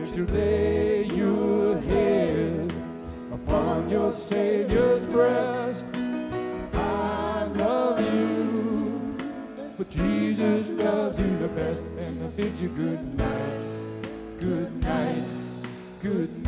To lay your head upon your Savior's breast. I love you, but Jesus loves you the best, and I bid you good night, good night, good